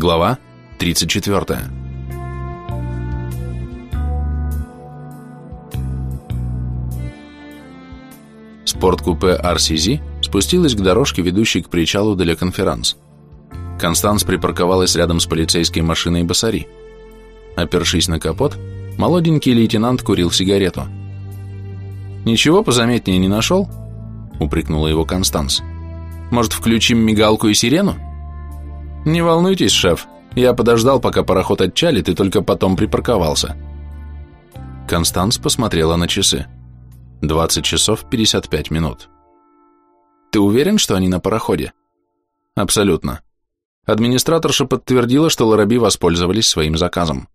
Глава 34. Спорткупе RCZ спустилась к дорожке, ведущей к причалу для конферанс. Констанс припарковалась рядом с полицейской машиной Басари. Опершись на капот, молоденький лейтенант курил сигарету. «Ничего позаметнее не нашел?» — упрекнула его Констанс. «Может, включим мигалку и сирену?» «Не волнуйтесь, шеф, я подождал, пока пароход отчалит, и только потом припарковался». Констанс посмотрела на часы. 20 часов 55 минут. «Ты уверен, что они на пароходе?» «Абсолютно. Администраторша подтвердила, что Лараби воспользовались своим заказом.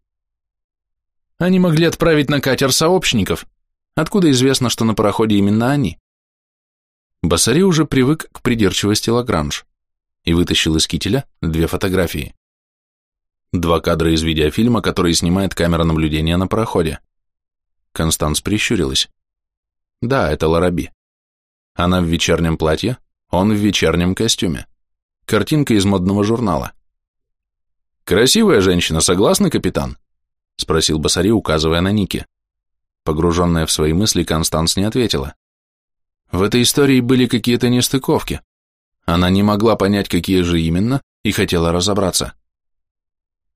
Они могли отправить на катер сообщников. Откуда известно, что на пароходе именно они? Басари уже привык к придирчивости Лагранж и вытащил из кителя две фотографии. Два кадра из видеофильма, который снимает камера наблюдения на пароходе. Констанс прищурилась. Да, это Лараби. Она в вечернем платье, он в вечернем костюме. Картинка из модного журнала. «Красивая женщина, согласны, капитан?» — спросил Басари, указывая на Ники. Погруженная в свои мысли, Констанс не ответила. В этой истории были какие-то нестыковки. Она не могла понять, какие же именно, и хотела разобраться.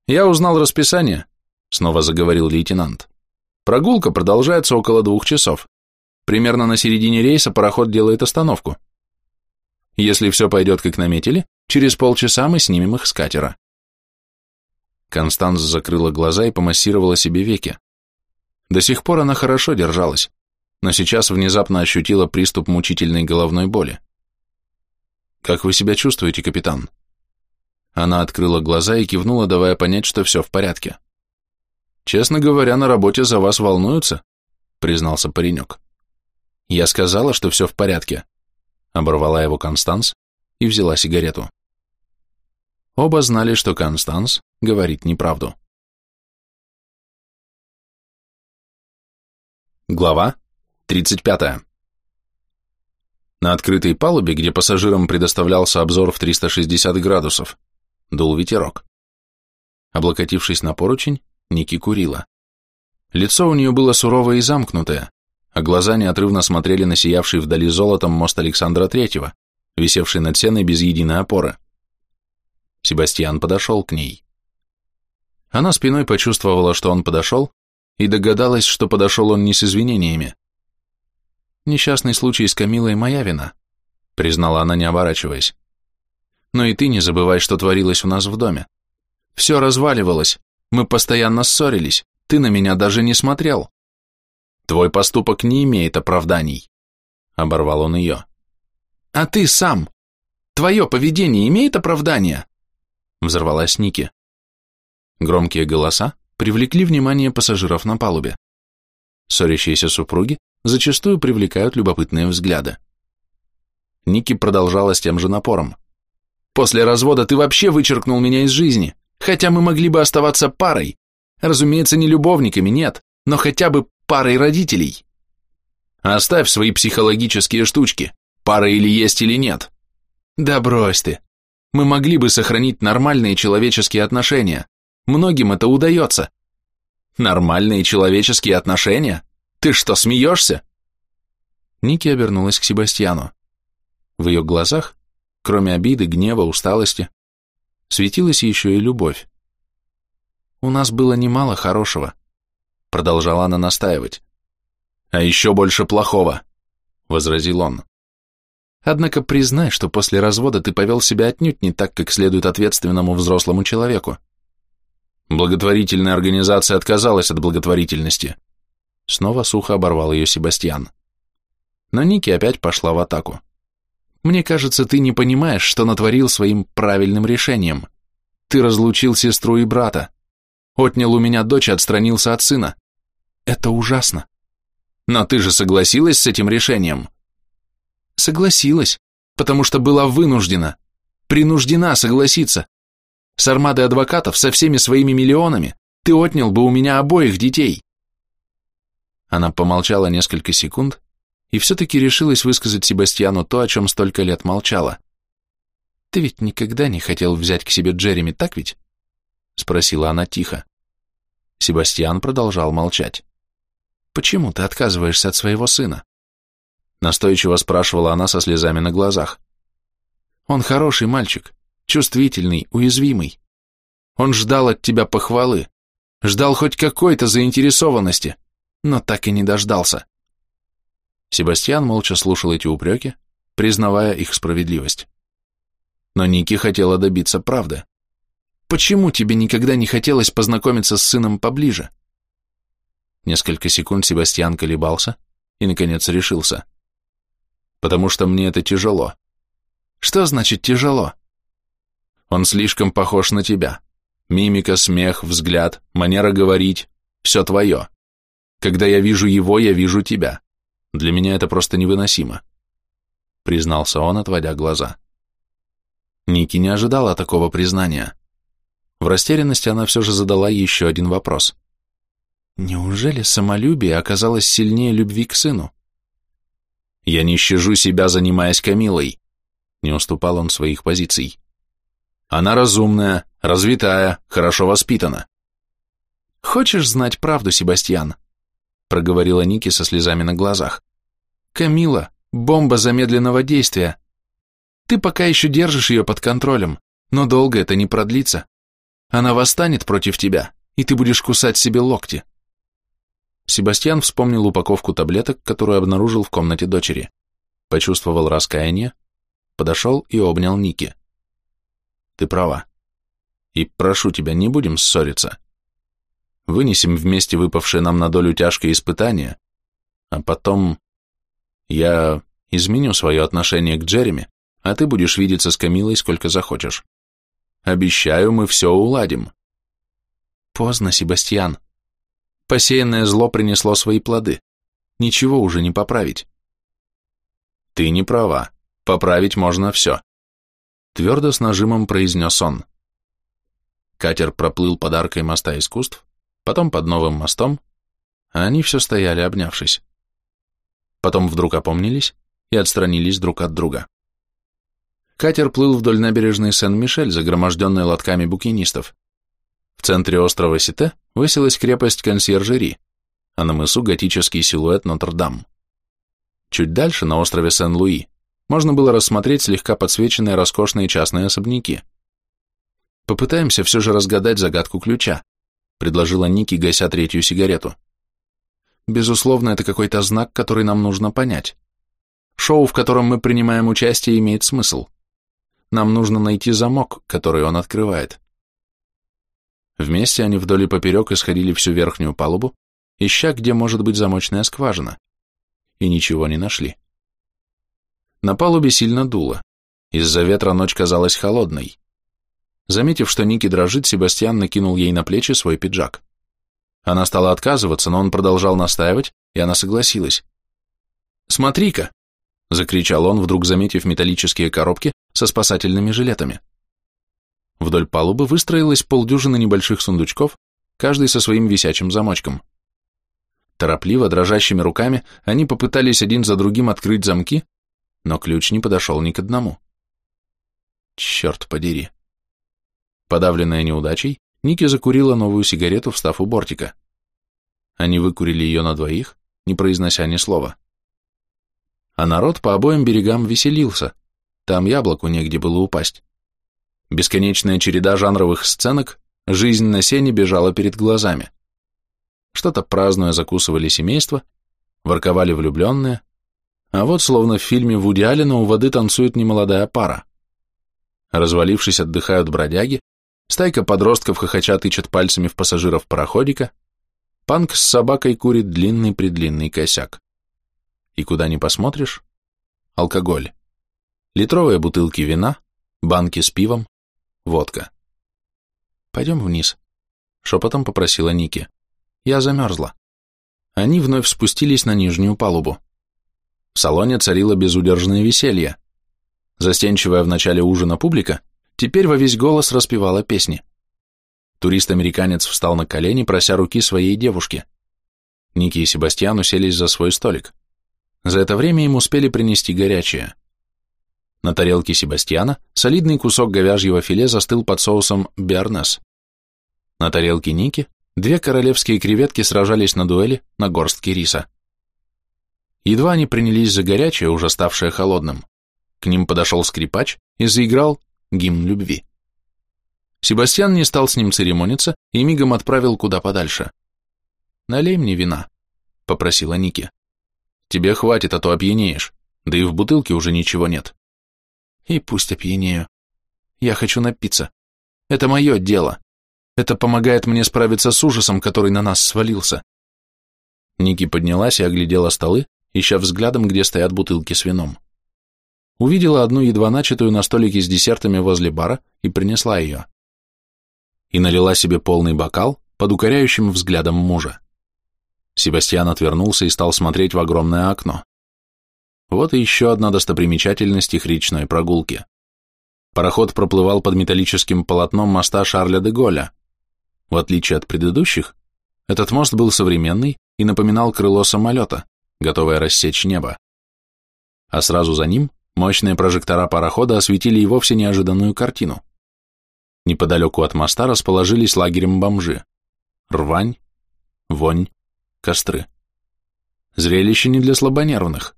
«Я узнал расписание», — снова заговорил лейтенант. «Прогулка продолжается около двух часов. Примерно на середине рейса пароход делает остановку. Если все пойдет как наметили, через полчаса мы снимем их с катера. Констанс закрыла глаза и помассировала себе веки. До сих пор она хорошо держалась, но сейчас внезапно ощутила приступ мучительной головной боли. «Как вы себя чувствуете, капитан?» Она открыла глаза и кивнула, давая понять, что все в порядке. «Честно говоря, на работе за вас волнуются», — признался паренек. «Я сказала, что все в порядке», — оборвала его Констанс и взяла сигарету. Оба знали, что Констанс говорит неправду. Глава 35. На открытой палубе, где пассажирам предоставлялся обзор в 360 градусов, дул ветерок. Облокотившись на поручень, Ники курила. Лицо у нее было суровое и замкнутое, а глаза неотрывно смотрели на сиявший вдали золотом мост Александра Третьего, висевший над сеной без единой опоры. Себастьян подошел к ней. Она спиной почувствовала, что он подошел, и догадалась, что подошел он не с извинениями. «Несчастный случай с Камилой моя вина», — признала она, не оборачиваясь. «Но и ты не забывай, что творилось у нас в доме. Все разваливалось, мы постоянно ссорились, ты на меня даже не смотрел». «Твой поступок не имеет оправданий», — оборвал он ее. «А ты сам? Твое поведение имеет оправдание?» Взорвалась Ники. Громкие голоса привлекли внимание пассажиров на палубе. Ссорящиеся супруги зачастую привлекают любопытные взгляды. Ники продолжала с тем же напором. «После развода ты вообще вычеркнул меня из жизни, хотя мы могли бы оставаться парой. Разумеется, не любовниками, нет, но хотя бы парой родителей. Оставь свои психологические штучки, пара или есть, или нет. Да брось ты, мы могли бы сохранить нормальные человеческие отношения. Многим это удается. Нормальные человеческие отношения? Ты что, смеешься? Ники обернулась к Себастьяну. В ее глазах, кроме обиды, гнева, усталости, светилась еще и любовь. «У нас было немало хорошего», — продолжала она настаивать. «А еще больше плохого», — возразил он. Однако признай, что после развода ты повел себя отнюдь не так, как следует ответственному взрослому человеку. Благотворительная организация отказалась от благотворительности. Снова сухо оборвал ее Себастьян. Но Ники опять пошла в атаку. Мне кажется, ты не понимаешь, что натворил своим правильным решением. Ты разлучил сестру и брата. Отнял у меня дочь и отстранился от сына. Это ужасно. Но ты же согласилась с этим решением? Согласилась, потому что была вынуждена, принуждена согласиться. С армадой адвокатов, со всеми своими миллионами, ты отнял бы у меня обоих детей. Она помолчала несколько секунд и все-таки решилась высказать Себастьяну то, о чем столько лет молчала. Ты ведь никогда не хотел взять к себе Джереми, так ведь? — спросила она тихо. Себастьян продолжал молчать. «Почему ты отказываешься от своего сына?» Настойчиво спрашивала она со слезами на глазах. «Он хороший мальчик, чувствительный, уязвимый. Он ждал от тебя похвалы, ждал хоть какой-то заинтересованности, но так и не дождался». Себастьян молча слушал эти упреки, признавая их справедливость. Но Ники хотела добиться правды. Почему тебе никогда не хотелось познакомиться с сыном поближе? Несколько секунд Себастьян колебался и, наконец, решился. Потому что мне это тяжело. Что значит тяжело? Он слишком похож на тебя. Мимика, смех, взгляд, манера говорить — все твое. Когда я вижу его, я вижу тебя. Для меня это просто невыносимо. Признался он, отводя глаза. Ники не ожидала такого признания. В растерянности она все же задала еще один вопрос. Неужели самолюбие оказалось сильнее любви к сыну? Я не щажу себя, занимаясь Камилой. Не уступал он своих позиций. Она разумная, развитая, хорошо воспитана. Хочешь знать правду, Себастьян? Проговорила Ники со слезами на глазах. Камила — бомба замедленного действия. Ты пока еще держишь ее под контролем, но долго это не продлится. Она восстанет против тебя, и ты будешь кусать себе локти. Себастьян вспомнил упаковку таблеток, которую обнаружил в комнате дочери. Почувствовал раскаяние, подошел и обнял Ники. Ты права. И прошу тебя, не будем ссориться. Вынесем вместе выпавшее нам на долю тяжкое испытание, а потом я изменю свое отношение к Джереми, а ты будешь видеться с Камилой сколько захочешь. Обещаю, мы все уладим. Поздно, Себастьян. Посеянное зло принесло свои плоды. Ничего уже не поправить. Ты не права. Поправить можно все. Твердо с нажимом произнес он. Катер проплыл под аркой моста искусств, потом под новым мостом, а они все стояли, обнявшись. Потом вдруг опомнились и отстранились друг от друга. Катер плыл вдоль набережной Сен-Мишель, загроможденной лотками букинистов. В центре острова Сите высилась крепость Консьержери, а на мысу готический силуэт Нотр-Дам. Чуть дальше, на острове Сен-Луи, можно было рассмотреть слегка подсвеченные роскошные частные особняки. «Попытаемся все же разгадать загадку ключа», предложила Ники, гася третью сигарету. «Безусловно, это какой-то знак, который нам нужно понять. Шоу, в котором мы принимаем участие, имеет смысл. Нам нужно найти замок, который он открывает. Вместе они вдоль и поперек исходили всю верхнюю палубу, ища, где может быть замочная скважина, и ничего не нашли. На палубе сильно дуло. Из-за ветра ночь казалась холодной. Заметив, что Ники дрожит, Себастьян накинул ей на плечи свой пиджак. Она стала отказываться, но он продолжал настаивать, и она согласилась. «Смотри-ка!» — закричал он, вдруг заметив металлические коробки со спасательными жилетами. Вдоль палубы выстроилось полдюжины небольших сундучков, каждый со своим висячим замочком. Торопливо, дрожащими руками, они попытались один за другим открыть замки, но ключ не подошел ни к одному. Черт подери. Подавленная неудачей, Ники закурила новую сигарету, встав у бортика. Они выкурили ее на двоих, не произнося ни слова а народ по обоим берегам веселился, там яблоку негде было упасть. Бесконечная череда жанровых сценок, жизнь на сене бежала перед глазами. Что-то празднуя закусывали семейство, ворковали влюбленные, а вот словно в фильме Вуди Аллена у воды танцует немолодая пара. Развалившись, отдыхают бродяги, стайка подростков хохоча тычет пальцами в пассажиров пароходика, панк с собакой курит длинный-предлинный косяк и куда ни посмотришь – алкоголь. Литровые бутылки вина, банки с пивом, водка. «Пойдем вниз», – шепотом попросила Ники. «Я замерзла». Они вновь спустились на нижнюю палубу. В салоне царило безудержное веселье. Застенчивая в начале ужина публика теперь во весь голос распевала песни. Турист-американец встал на колени, прося руки своей девушки. Ники и Себастьян уселись за свой столик. За это время им успели принести горячее. На тарелке Себастьяна солидный кусок говяжьего филе застыл под соусом биарнес. На тарелке Ники две королевские креветки сражались на дуэли на горстке риса. Едва они принялись за горячее, уже ставшее холодным, к ним подошел скрипач и заиграл гимн любви. Себастьян не стал с ним церемониться и мигом отправил куда подальше. «Налей мне вина», — попросила Ники. «Тебе хватит, а то опьянеешь, да и в бутылке уже ничего нет». «И пусть опьянею. Я хочу напиться. Это мое дело. Это помогает мне справиться с ужасом, который на нас свалился». Ники поднялась и оглядела столы, ища взглядом, где стоят бутылки с вином. Увидела одну едва начатую на столике с десертами возле бара и принесла ее и налила себе полный бокал под укоряющим взглядом мужа. Себастьян отвернулся и стал смотреть в огромное окно. Вот и еще одна достопримечательность их речной прогулки. Пароход проплывал под металлическим полотном моста Шарля де Голля. В отличие от предыдущих, этот мост был современный и напоминал крыло самолета, готовое рассечь небо. А сразу за ним мощные прожектора парохода осветили и вовсе неожиданную картину. Неподалеку от моста расположились лагерем бомжи. Рвань, вонь, костры. Зрелище не для слабонервных.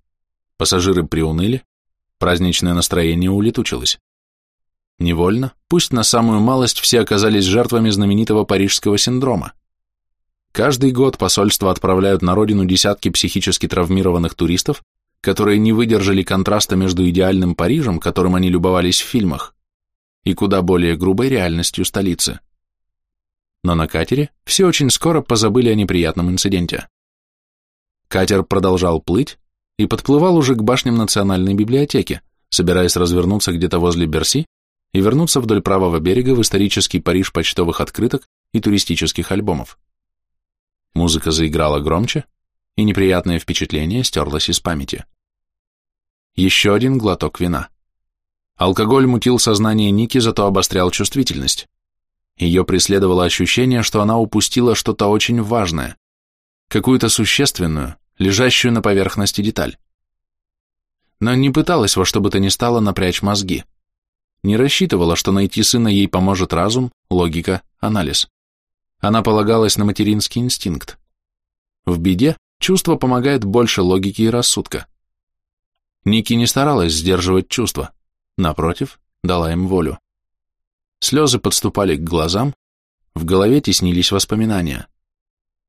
Пассажиры приуныли, праздничное настроение улетучилось. Невольно, пусть на самую малость все оказались жертвами знаменитого парижского синдрома. Каждый год посольства отправляют на родину десятки психически травмированных туристов, которые не выдержали контраста между идеальным Парижем, которым они любовались в фильмах, и куда более грубой реальностью столицы. Но на катере все очень скоро позабыли о неприятном инциденте. Катер продолжал плыть и подплывал уже к башням Национальной библиотеки, собираясь развернуться где-то возле Берси и вернуться вдоль правого берега в исторический Париж почтовых открыток и туристических альбомов. Музыка заиграла громче, и неприятное впечатление стерлось из памяти. Еще один глоток вина. Алкоголь мутил сознание Ники, зато обострял чувствительность. Ее преследовало ощущение, что она упустила что-то очень важное, какую-то существенную, лежащую на поверхности деталь. Но не пыталась во что бы то ни стало напрячь мозги. Не рассчитывала, что найти сына ей поможет разум, логика, анализ. Она полагалась на материнский инстинкт. В беде чувство помогает больше логики и рассудка. Ники не старалась сдерживать чувства напротив, дала им волю. Слезы подступали к глазам, в голове теснились воспоминания.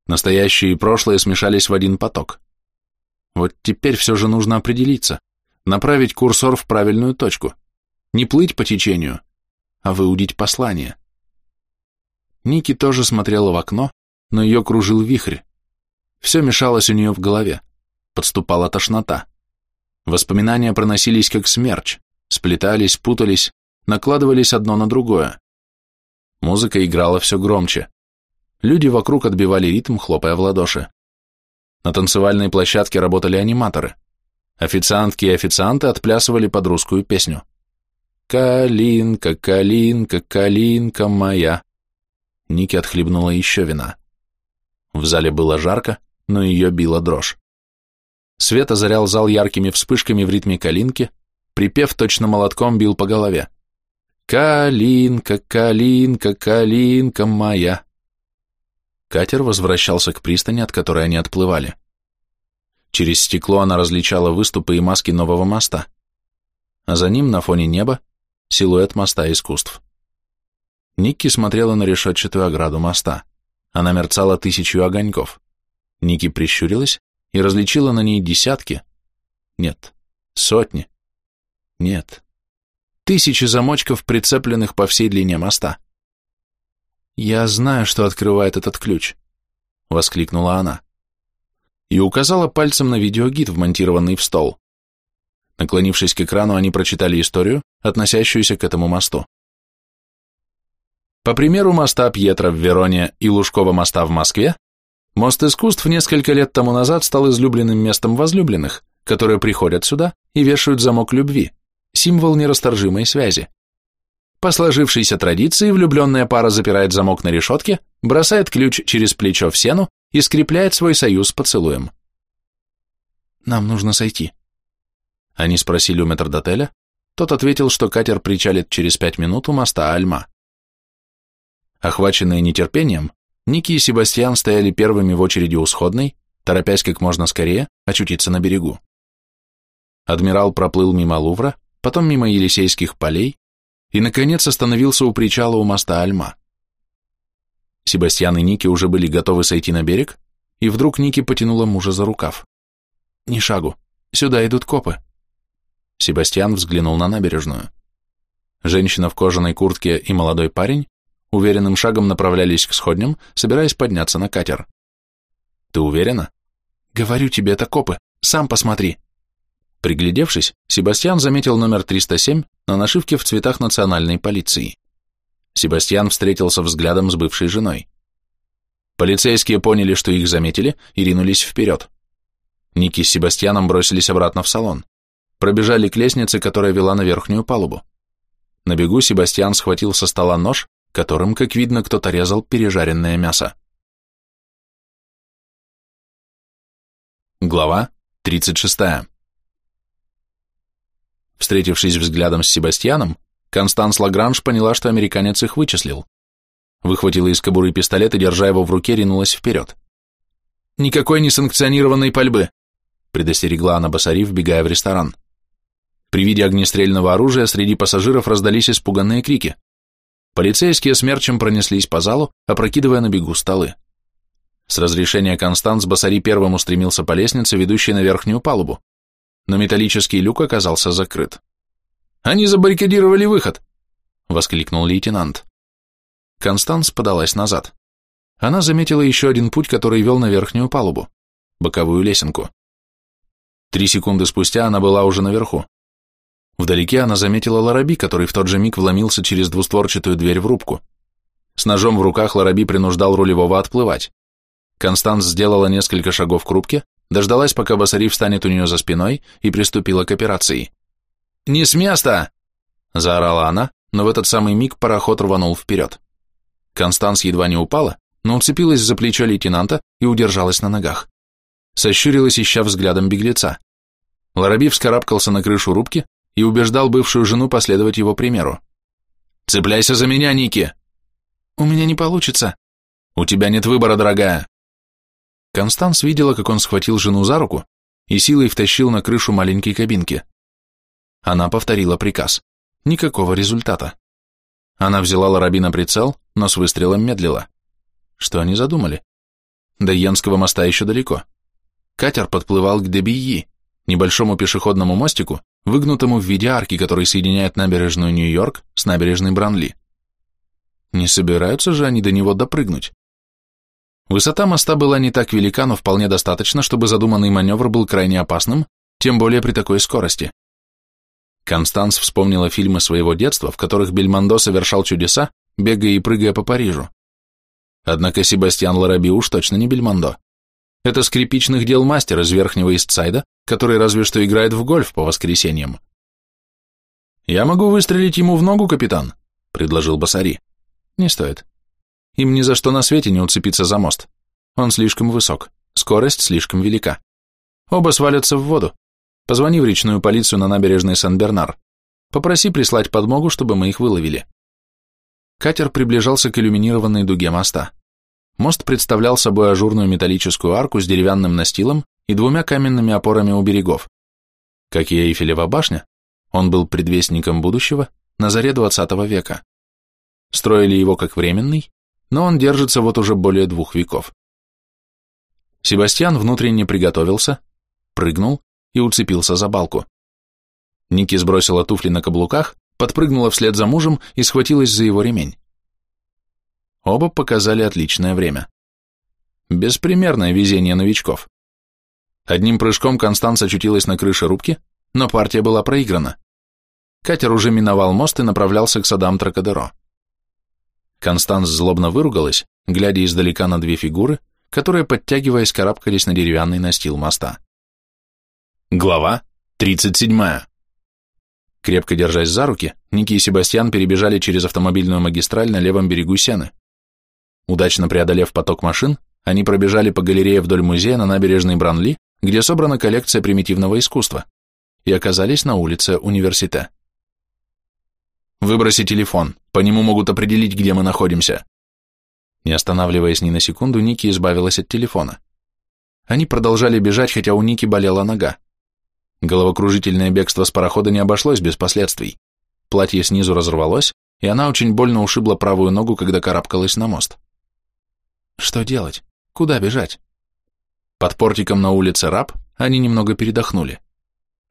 Настоящее и прошлое смешались в один поток. Вот теперь все же нужно определиться, направить курсор в правильную точку, не плыть по течению, а выудить послание. Ники тоже смотрела в окно, но ее кружил вихрь. Все мешалось у нее в голове, подступала тошнота. Воспоминания проносились как смерч, сплетались, путались, накладывались одно на другое. Музыка играла все громче. Люди вокруг отбивали ритм, хлопая в ладоши. На танцевальной площадке работали аниматоры. Официантки и официанты отплясывали под русскую песню. «Калинка, калинка, калинка моя». Ники отхлебнула еще вина. В зале было жарко, но ее била дрожь. Свет озарял зал яркими вспышками в ритме калинки, Припев точно молотком бил по голове. «Калинка, калинка, калинка моя!» Катер возвращался к пристани, от которой они отплывали. Через стекло она различала выступы и маски нового моста, а за ним на фоне неба силуэт моста искусств. Никки смотрела на решетчатую ограду моста. Она мерцала тысячу огоньков. Ники прищурилась и различила на ней десятки, нет, сотни, нет. Тысячи замочков, прицепленных по всей длине моста. «Я знаю, что открывает этот ключ», — воскликнула она. И указала пальцем на видеогид, вмонтированный в стол. Наклонившись к экрану, они прочитали историю, относящуюся к этому мосту. По примеру моста Пьетро в Вероне и Лужкова моста в Москве, мост искусств несколько лет тому назад стал излюбленным местом возлюбленных, которые приходят сюда и вешают замок любви, символ нерасторжимой связи. По сложившейся традиции влюбленная пара запирает замок на решетке, бросает ключ через плечо в сену и скрепляет свой союз поцелуем. «Нам нужно сойти». Они спросили у метрдотеля, тот ответил, что катер причалит через пять минут у моста Альма. Охваченные нетерпением, Ники и Себастьян стояли первыми в очереди у сходной, торопясь как можно скорее очутиться на берегу. Адмирал проплыл мимо Лувра, потом мимо Елисейских полей и, наконец, остановился у причала у моста Альма. Себастьян и Ники уже были готовы сойти на берег, и вдруг Ники потянула мужа за рукав. «Ни шагу, сюда идут копы». Себастьян взглянул на набережную. Женщина в кожаной куртке и молодой парень уверенным шагом направлялись к сходням, собираясь подняться на катер. «Ты уверена?» «Говорю тебе, это копы, сам посмотри». Приглядевшись, Себастьян заметил номер 307 на нашивке в цветах национальной полиции. Себастьян встретился взглядом с бывшей женой. Полицейские поняли, что их заметили, и ринулись вперед. Ники с Себастьяном бросились обратно в салон. Пробежали к лестнице, которая вела на верхнюю палубу. На бегу Себастьян схватил со стола нож, которым, как видно, кто-то резал пережаренное мясо. Глава 36. Встретившись взглядом с Себастьяном, Констанс Лагранж поняла, что американец их вычислил. Выхватила из кобуры пистолет и, держа его в руке, ринулась вперед. «Никакой несанкционированной пальбы!» предостерегла она Басари, вбегая в ресторан. При виде огнестрельного оружия среди пассажиров раздались испуганные крики. Полицейские смерчем пронеслись по залу, опрокидывая на бегу столы. С разрешения Констанс Басари первым устремился по лестнице, ведущей на верхнюю палубу, но металлический люк оказался закрыт. Они забаррикадировали выход!» — воскликнул лейтенант. Констанс подалась назад. Она заметила еще один путь, который вел на верхнюю палубу, боковую лесенку. Три секунды спустя она была уже наверху. Вдалеке она заметила Лараби, который в тот же миг вломился через двустворчатую дверь в рубку. С ножом в руках Лараби принуждал рулевого отплывать. Констанс сделала несколько шагов к рубке, дождалась, пока Басари встанет у нее за спиной и приступила к операции. «Не с места!» – заорала она, но в этот самый миг пароход рванул вперед. Констанс едва не упала, но уцепилась за плечо лейтенанта и удержалась на ногах. Сощурилась, ища взглядом беглеца. Лараби вскарабкался на крышу рубки и убеждал бывшую жену последовать его примеру. «Цепляйся за меня, Ники!» «У меня не получится». «У тебя нет выбора, дорогая». Констанс видела, как он схватил жену за руку и силой втащил на крышу маленькой кабинки. Она повторила приказ. Никакого результата. Она взяла Лараби на прицел, но с выстрелом медлила. Что они задумали? До Йенского моста еще далеко. Катер подплывал к Дебии, небольшому пешеходному мостику, выгнутому в виде арки, который соединяет набережную Нью-Йорк с набережной Бранли. Не собираются же они до него допрыгнуть? Высота моста была не так велика, но вполне достаточно, чтобы задуманный маневр был крайне опасным, тем более при такой скорости. Констанс вспомнила фильмы своего детства, в которых Бельмондо совершал чудеса, бегая и прыгая по Парижу. Однако Себастьян Лараби уж точно не Бельмондо. Это скрипичных дел мастер из Верхнего Истсайда, который разве что играет в гольф по воскресеньям. «Я могу выстрелить ему в ногу, капитан», — предложил Басари. «Не стоит. Им ни за что на свете не уцепиться за мост. Он слишком высок, скорость слишком велика. Оба свалятся в воду, Позвони в речную полицию на набережной Сан-Бернар. Попроси прислать подмогу, чтобы мы их выловили. Катер приближался к иллюминированной дуге моста. Мост представлял собой ажурную металлическую арку с деревянным настилом и двумя каменными опорами у берегов. Как и Эйфелева башня, он был предвестником будущего на заре 20 века. Строили его как временный, но он держится вот уже более двух веков. Себастьян внутренне приготовился, прыгнул и уцепился за балку. Ники сбросила туфли на каблуках, подпрыгнула вслед за мужем и схватилась за его ремень. Оба показали отличное время. Беспримерное везение новичков. Одним прыжком Констанс очутилась на крыше рубки, но партия была проиграна. Катер уже миновал мост и направлялся к садам Тракадеро. Констанс злобно выругалась, глядя издалека на две фигуры, которые, подтягиваясь, карабкались на деревянный настил моста. Глава 37. Крепко держась за руки, Ники и Себастьян перебежали через автомобильную магистраль на левом берегу Сены. Удачно преодолев поток машин, они пробежали по галерее вдоль музея на набережной Бранли, где собрана коллекция примитивного искусства, и оказались на улице Университета. «Выброси телефон, по нему могут определить, где мы находимся», Не останавливаясь ни на секунду, Ники избавилась от телефона. Они продолжали бежать, хотя у Ники болела нога. Головокружительное бегство с парохода не обошлось без последствий. Платье снизу разорвалось, и она очень больно ушибла правую ногу, когда карабкалась на мост. Что делать? Куда бежать? Под портиком на улице Раб они немного передохнули.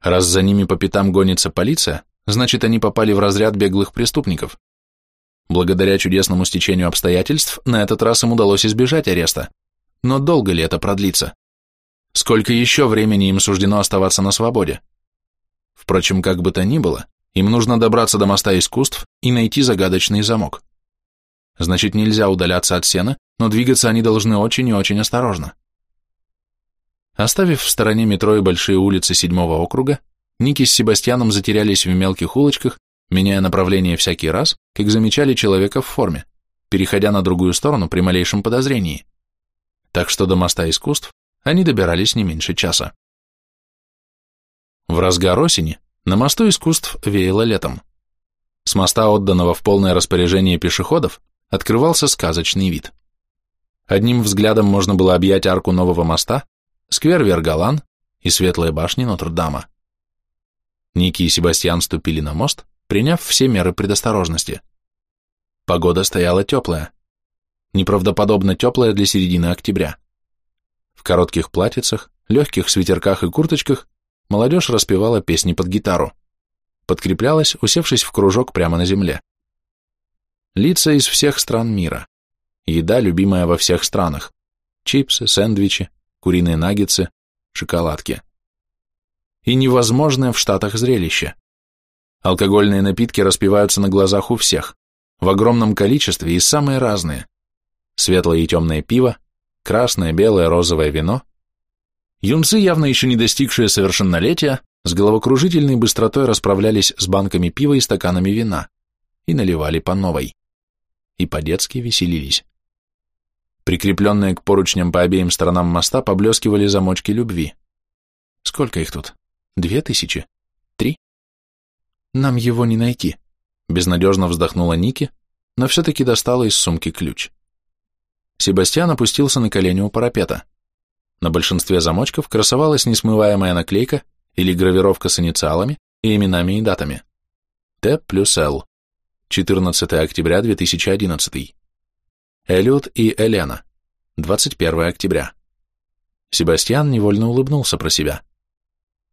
Раз за ними по пятам гонится полиция, значит, они попали в разряд беглых преступников. Благодаря чудесному стечению обстоятельств, на этот раз им удалось избежать ареста. Но долго ли это продлится? Сколько еще времени им суждено оставаться на свободе? Впрочем, как бы то ни было, им нужно добраться до моста искусств и найти загадочный замок. Значит, нельзя удаляться от сена, но двигаться они должны очень и очень осторожно. Оставив в стороне метро и большие улицы седьмого округа, Ники с Себастьяном затерялись в мелких улочках, меняя направление всякий раз, как замечали человека в форме, переходя на другую сторону при малейшем подозрении. Так что до моста искусств они добирались не меньше часа. В разгар осени на мосту искусств веяло летом. С моста, отданного в полное распоряжение пешеходов, открывался сказочный вид. Одним взглядом можно было объять арку нового моста, сквер Вергалан и светлые башни Нотр-Дама. Ники и Себастьян ступили на мост, приняв все меры предосторожности. Погода стояла теплая. Неправдоподобно теплая для середины октября. В коротких платьицах, легких свитерках и курточках молодежь распевала песни под гитару. Подкреплялась, усевшись в кружок прямо на земле. Лица из всех стран мира. Еда, любимая во всех странах. Чипсы, сэндвичи, куриные наггетсы, шоколадки. И невозможное в Штатах зрелище. Алкогольные напитки распиваются на глазах у всех, в огромном количестве и самые разные. Светлое и темное пиво, красное, белое, розовое вино. Юнцы, явно еще не достигшие совершеннолетия, с головокружительной быстротой расправлялись с банками пива и стаканами вина и наливали по новой. И по-детски веселились. Прикрепленные к поручням по обеим сторонам моста поблескивали замочки любви. Сколько их тут? Две тысячи? Три? Нам его не найти. Безнадежно вздохнула Ники, но все-таки достала из сумки ключ. Себастьян опустился на колени у парапета. На большинстве замочков красовалась несмываемая наклейка или гравировка с инициалами и именами и датами. Т плюс Л. 14 октября 2011. Эллиот и Элена. 21 октября. Себастьян невольно улыбнулся про себя.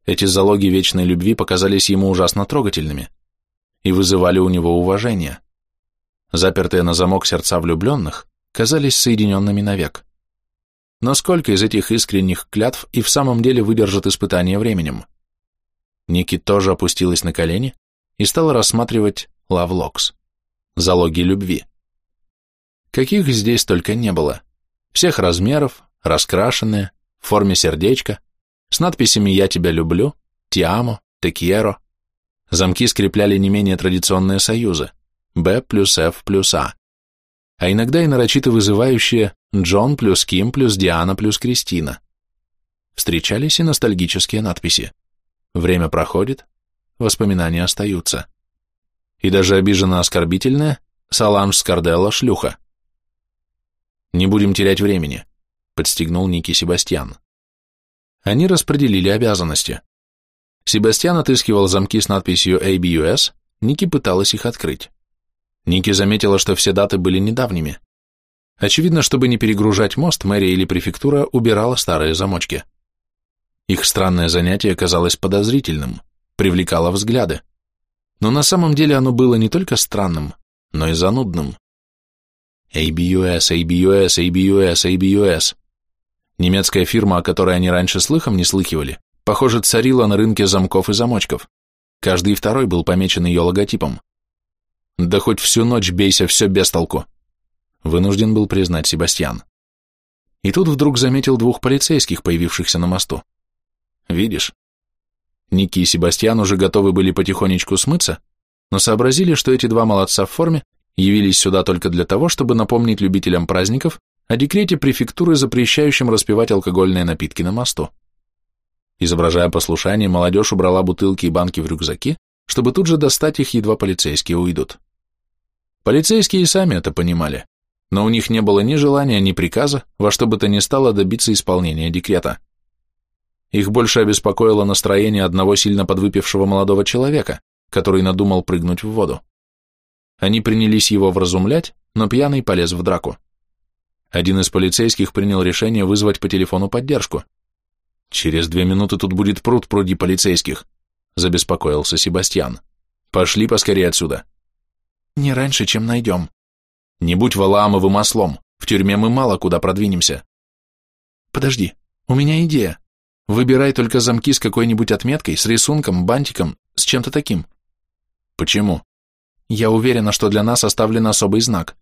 Эти залоги вечной любви показались ему ужасно трогательными и вызывали у него уважение. Запертые на замок сердца влюбленных казались соединенными навек. Но сколько из этих искренних клятв и в самом деле выдержат испытание временем? Ники тоже опустилась на колени и стала рассматривать лавлокс, залоги любви. Каких здесь только не было. Всех размеров, раскрашенные, в форме сердечка, с надписями «Я тебя люблю», «Тиамо», «Текьеро». Замки скрепляли не менее традиционные союзы «Б плюс Ф плюс А», а иногда и нарочито вызывающие «Джон плюс Ким плюс Диана плюс Кристина». Встречались и ностальгические надписи «Время проходит, воспоминания остаются». И даже обиженно оскорбительное «Саланж Скарделла шлюха». «Не будем терять времени», — подстегнул Ники Себастьян. Они распределили обязанности. Себастьян отыскивал замки с надписью ABUS, Ники пыталась их открыть. Ники заметила, что все даты были недавними. Очевидно, чтобы не перегружать мост, мэрия или префектура убирала старые замочки. Их странное занятие казалось подозрительным, привлекало взгляды. Но на самом деле оно было не только странным, но и занудным. ABUS, ABUS, ABUS, ABUS. Немецкая фирма, о которой они раньше слыхом не слыхивали, похоже, царила на рынке замков и замочков. Каждый второй был помечен ее логотипом. Да хоть всю ночь бейся, все без толку. Вынужден был признать Себастьян. И тут вдруг заметил двух полицейских, появившихся на мосту. Видишь? Ники и Себастьян уже готовы были потихонечку смыться, но сообразили, что эти два молодца в форме явились сюда только для того, чтобы напомнить любителям праздников о декрете префектуры, запрещающем распивать алкогольные напитки на мосту. Изображая послушание, молодежь убрала бутылки и банки в рюкзаки, чтобы тут же достать их, едва полицейские уйдут. Полицейские и сами это понимали. но у них не было ни желания, ни приказа во что бы то ни стало добиться исполнения декрета. Их больше обеспокоило настроение одного сильно подвыпившего молодого человека, который надумал прыгнуть в воду. Они принялись его вразумлять, но пьяный полез в драку. Один из полицейских принял решение вызвать по телефону поддержку. «Через две минуты тут будет пруд пруди полицейских», — забеспокоился Себастьян. «Пошли поскорее отсюда». «Не раньше, чем найдем». «Не будь Валаамовым ослом, в тюрьме мы мало куда продвинемся». «Подожди, у меня идея. Выбирай только замки с какой-нибудь отметкой, с рисунком, бантиком, с чем-то таким». «Почему?» Я уверена, что для нас оставлен особый знак.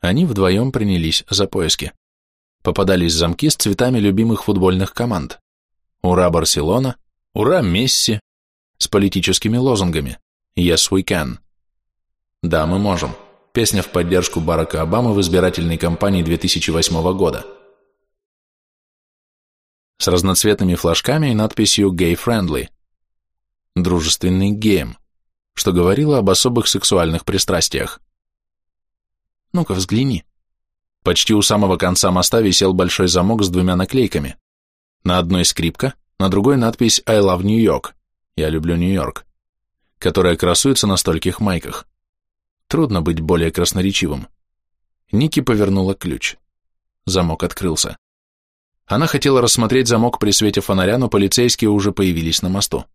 Они вдвоем принялись за поиски. Попадались замки с цветами любимых футбольных команд. Ура, Барселона! Ура, Месси! С политическими лозунгами. Yes, we can. Да, мы можем. Песня в поддержку Барака Обамы в избирательной кампании 2008 года. С разноцветными флажками и надписью «Gay Friendly». Дружественный геем что говорило об особых сексуальных пристрастиях. «Ну-ка, взгляни». Почти у самого конца моста висел большой замок с двумя наклейками. На одной скрипка, на другой надпись «I love New York» «Я люблю Нью-Йорк», которая красуется на стольких майках. Трудно быть более красноречивым. Ники повернула ключ. Замок открылся. Она хотела рассмотреть замок при свете фонаря, но полицейские уже появились на мосту.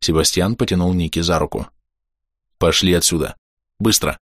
Себастьян потянул Ники за руку. «Пошли отсюда. Быстро!»